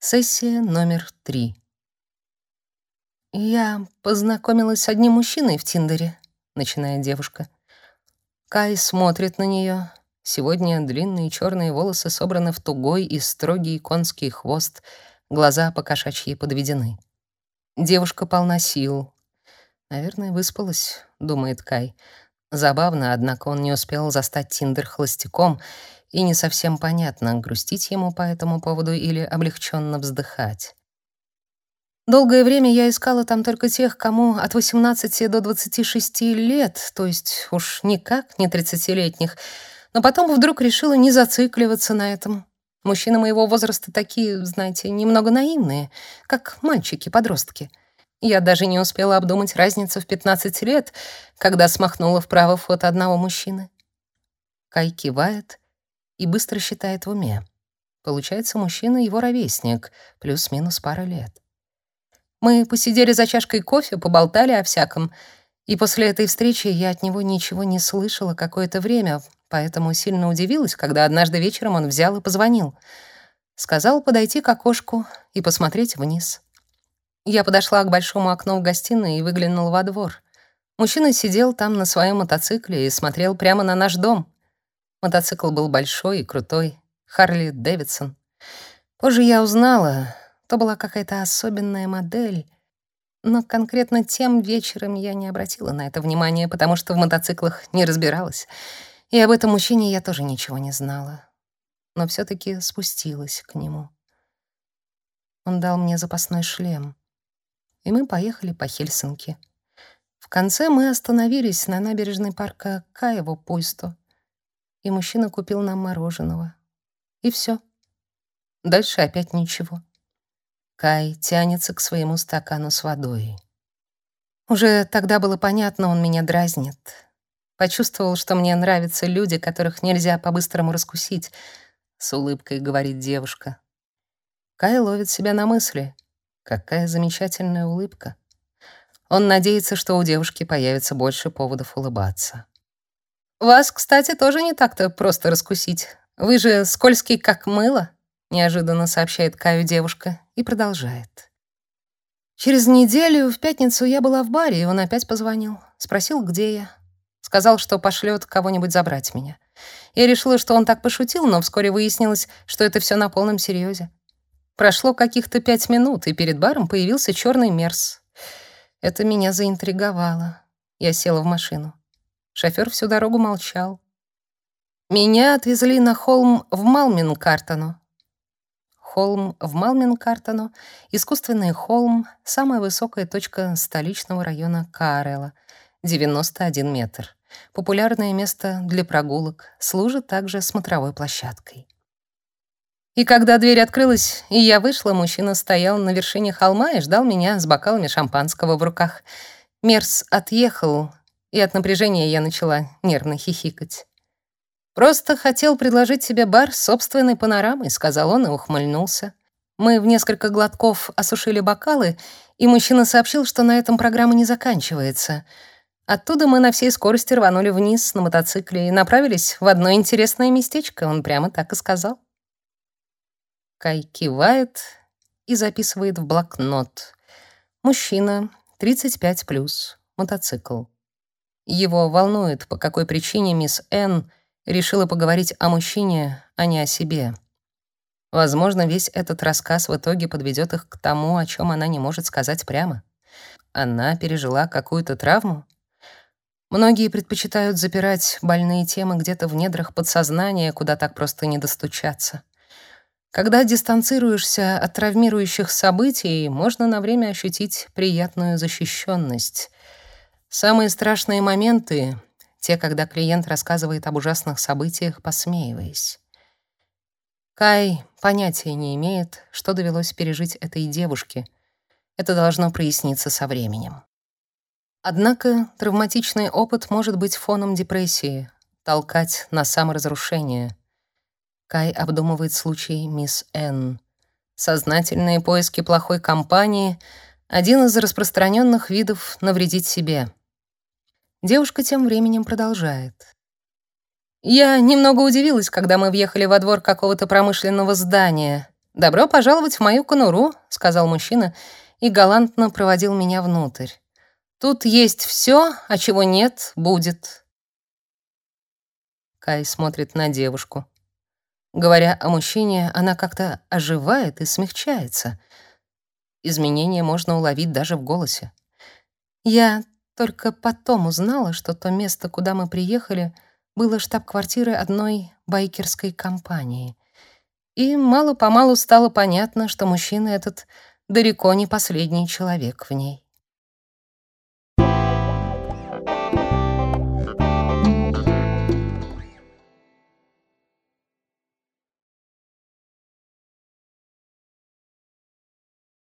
Сессия номер три. «Я познакомилась с одним мужчиной в Тиндере», — начинает девушка. Кай смотрит на нее. Сегодня длинные черные волосы собраны в тугой и строгий конский хвост, глаза покошачьи подведены. Девушка полна сил. «Наверное, выспалась», — думает Кай. Забавно, однако он не успел застать Тиндер холостяком — и не совсем понятно, грустить ему по этому поводу или облегченно вздыхать. Долгое время я искала там только тех, кому от 18 до 26 лет, то есть уж никак не 30-летних, но потом вдруг решила не зацикливаться на этом. Мужчины моего возраста такие, знаете, немного наивные, как мальчики-подростки. Я даже не успела обдумать разницу в 15 лет, когда смахнула вправо фото одного мужчины. Кай кивает, и быстро считает в уме. Получается, мужчина его ровесник, плюс-минус пара лет. Мы посидели за чашкой кофе, поболтали о всяком, и после этой встречи я от него ничего не слышала какое-то время, поэтому сильно удивилась, когда однажды вечером он взял и позвонил. Сказал подойти к окошку и посмотреть вниз. Я подошла к большому окну в гостиной и выглянула во двор. Мужчина сидел там на своем мотоцикле и смотрел прямо на наш дом. Мотоцикл был большой и крутой, Харли Дэвидсон. Позже я узнала, то была какая-то особенная модель, но конкретно тем вечером я не обратила на это внимания, потому что в мотоциклах не разбиралась. И об этом мужчине я тоже ничего не знала. Но все таки спустилась к нему. Он дал мне запасной шлем, и мы поехали по Хельсинки. В конце мы остановились на набережной парка Каево-Пуйсто и мужчина купил нам мороженого. И все. Дальше опять ничего. Кай тянется к своему стакану с водой. Уже тогда было понятно, он меня дразнит. Почувствовал, что мне нравятся люди, которых нельзя по-быстрому раскусить, с улыбкой говорит девушка. Кай ловит себя на мысли. Какая замечательная улыбка. Он надеется, что у девушки появится больше поводов улыбаться. Вас, кстати, тоже не так-то просто раскусить. Вы же скользкий как мыло, неожиданно сообщает Каю девушка и продолжает. Через неделю в пятницу я была в баре, и он опять позвонил, спросил, где я. Сказал, что пошлет кого-нибудь забрать меня. Я решила, что он так пошутил, но вскоре выяснилось, что это все на полном серьезе. Прошло каких-то пять минут, и перед баром появился черный мерс. Это меня заинтриговало. Я села в машину. Шофёр всю дорогу молчал. Меня отвезли на холм в Малминкартону. Холм в Малминкартону — искусственный холм, самая высокая точка столичного района Каарела, 91 метр. Популярное место для прогулок, служит также смотровой площадкой. И когда дверь открылась, и я вышла, мужчина стоял на вершине холма и ждал меня с бокалами шампанского в руках. Мерс отъехал, и от напряжения я начала нервно хихикать. «Просто хотел предложить себе бар с собственной панорамой», — сказал он и ухмыльнулся. Мы в несколько глотков осушили бокалы, и мужчина сообщил, что на этом программа не заканчивается. Оттуда мы на всей скорости рванули вниз на мотоцикле и направились в одно интересное местечко, он прямо так и сказал. Кай кивает и записывает в блокнот. Мужчина, 35+, мотоцикл. Его волнует, по какой причине мисс Н решила поговорить о мужчине, а не о себе. Возможно, весь этот рассказ в итоге подведет их к тому, о чем она не может сказать прямо. Она пережила какую-то травму. Многие предпочитают запирать больные темы где-то в недрах подсознания, куда так просто не достучаться. Когда дистанцируешься от травмирующих событий, можно на время ощутить приятную защищенность. Самые страшные моменты — те, когда клиент рассказывает об ужасных событиях, посмеиваясь. Кай понятия не имеет, что довелось пережить этой девушке. Это должно проясниться со временем. Однако травматичный опыт может быть фоном депрессии, толкать на саморазрушение. Кай обдумывает случай мисс Н. Сознательные поиски плохой компании — один из распространенных видов навредить себе — Девушка тем временем продолжает. Я немного удивилась, когда мы въехали во двор какого-то промышленного здания. «Добро пожаловать в мою конуру», — сказал мужчина и галантно проводил меня внутрь. «Тут есть все, а чего нет, будет». Кай смотрит на девушку. Говоря о мужчине, она как-то оживает и смягчается. Изменения можно уловить даже в голосе. Я только потом узнала, что то место, куда мы приехали, было штаб-квартирой одной байкерской компании. И мало-помалу стало понятно, что мужчина этот далеко не последний человек в ней.